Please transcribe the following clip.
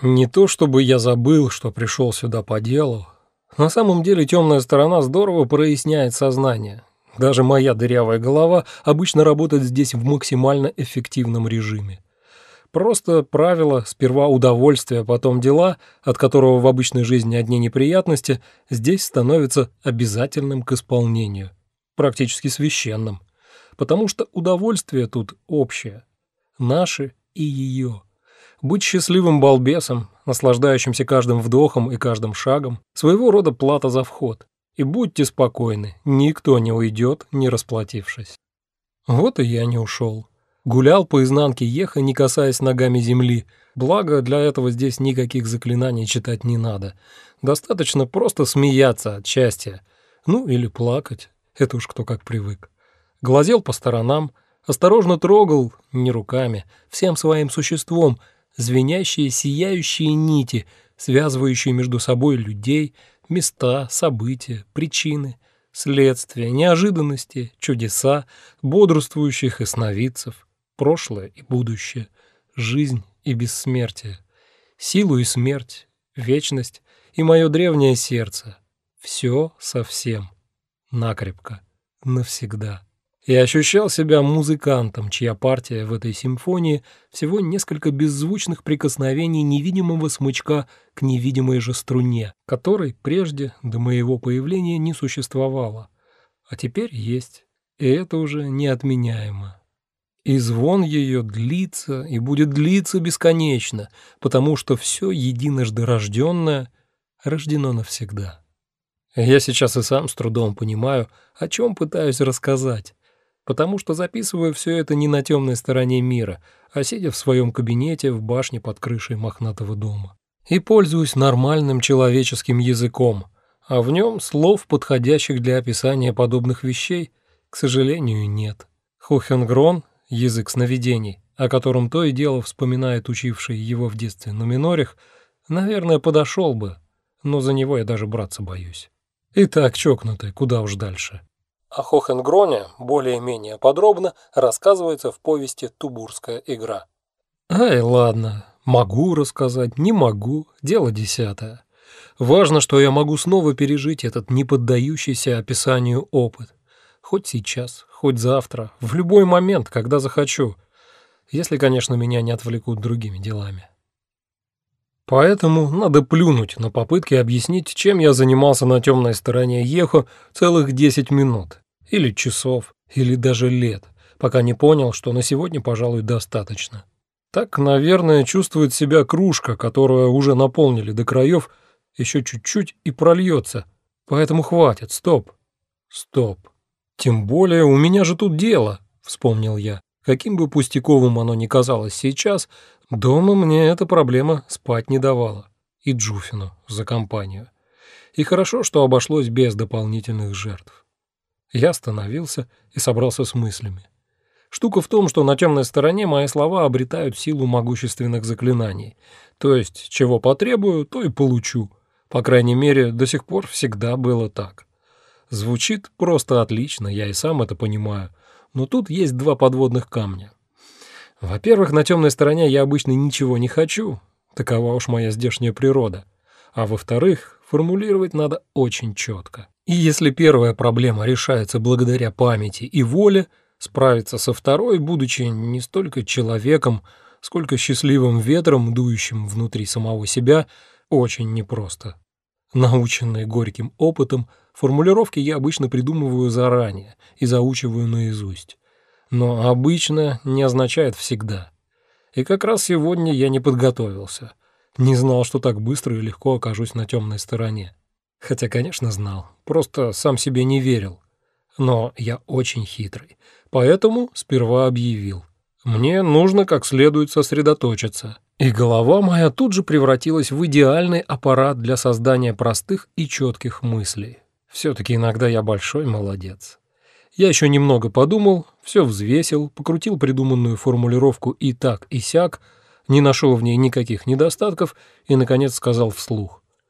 Не то чтобы я забыл, что пришел сюда по делу. На самом деле темная сторона здорово проясняет сознание. Даже моя дырявая голова обычно работает здесь в максимально эффективном режиме. Просто правило «сперва удовольствие, потом дела», от которого в обычной жизни одни неприятности, здесь становится обязательным к исполнению, практически священным, потому что удовольствие тут общее, наше и ее. Быть счастливым балбесом, наслаждающимся каждым вдохом и каждым шагом, своего рода плата за вход. И будьте спокойны, никто не уйдет, не расплатившись. Вот и я не ушел. Гулял по изнанке еха, не касаясь ногами земли. Благо, для этого здесь никаких заклинаний читать не надо. Достаточно просто смеяться от счастья. Ну, или плакать. Это уж кто как привык. Глазел по сторонам, осторожно трогал, не руками, всем своим существом — звенящие, сияющие нити, связывающие между собой людей, места, события, причины, следствия, неожиданности, чудеса, бодрствующих и сновидцев, прошлое и будущее, жизнь и бессмертие, силу и смерть, вечность и мое древнее сердце. Все совсем, накрепко, навсегда и ощущал себя музыкантом, чья партия в этой симфонии всего несколько беззвучных прикосновений невидимого смычка к невидимой же струне, которой прежде до моего появления не существовало, а теперь есть, и это уже неотменяемо. И звон ее длится и будет длиться бесконечно, потому что все единожды рожденное рождено навсегда. Я сейчас и сам с трудом понимаю, о чем пытаюсь рассказать, потому что записываю все это не на темной стороне мира, а сидя в своем кабинете в башне под крышей мохнатого дома. И пользуюсь нормальным человеческим языком, а в нем слов, подходящих для описания подобных вещей, к сожалению, нет. Хохенгрон — язык сновидений, о котором то и дело вспоминает учивший его в детстве Нуминорих, наверное, подошел бы, но за него я даже браться боюсь. Итак, чокнутый, куда уж дальше. О Хохенгроне более-менее подробно рассказывается в повести «Тубурская игра». Ай, ладно, могу рассказать, не могу, дело десятое. Важно, что я могу снова пережить этот неподдающийся описанию опыт. Хоть сейчас, хоть завтра, в любой момент, когда захочу. Если, конечно, меня не отвлекут другими делами. Поэтому надо плюнуть на попытки объяснить, чем я занимался на темной стороне Ехо целых 10 минут, или часов, или даже лет, пока не понял, что на сегодня, пожалуй, достаточно. Так, наверное, чувствует себя кружка, которую уже наполнили до краев, еще чуть-чуть и прольется. Поэтому хватит, стоп. Стоп. Тем более у меня же тут дело, вспомнил я. Каким бы пустяковым оно ни казалось сейчас, Дома мне эта проблема спать не давала. И Джуфину за компанию. И хорошо, что обошлось без дополнительных жертв. Я остановился и собрался с мыслями. Штука в том, что на темной стороне мои слова обретают силу могущественных заклинаний. То есть, чего потребую, то и получу. По крайней мере, до сих пор всегда было так. Звучит просто отлично, я и сам это понимаю. Но тут есть два подводных камня. Во-первых, на темной стороне я обычно ничего не хочу, такова уж моя здешняя природа. А во-вторых, формулировать надо очень четко. И если первая проблема решается благодаря памяти и воле, справиться со второй, будучи не столько человеком, сколько счастливым ветром, дующим внутри самого себя, очень непросто. Наученный горьким опытом, формулировки я обычно придумываю заранее и заучиваю наизусть но обычно не означает всегда. И как раз сегодня я не подготовился. Не знал, что так быстро и легко окажусь на темной стороне. Хотя, конечно, знал, просто сам себе не верил. Но я очень хитрый, поэтому сперва объявил. Мне нужно как следует сосредоточиться. И голова моя тут же превратилась в идеальный аппарат для создания простых и четких мыслей. Все-таки иногда я большой молодец. Я еще немного подумал, все взвесил, покрутил придуманную формулировку и так, и сяк, не нашел в ней никаких недостатков и, наконец, сказал вслух.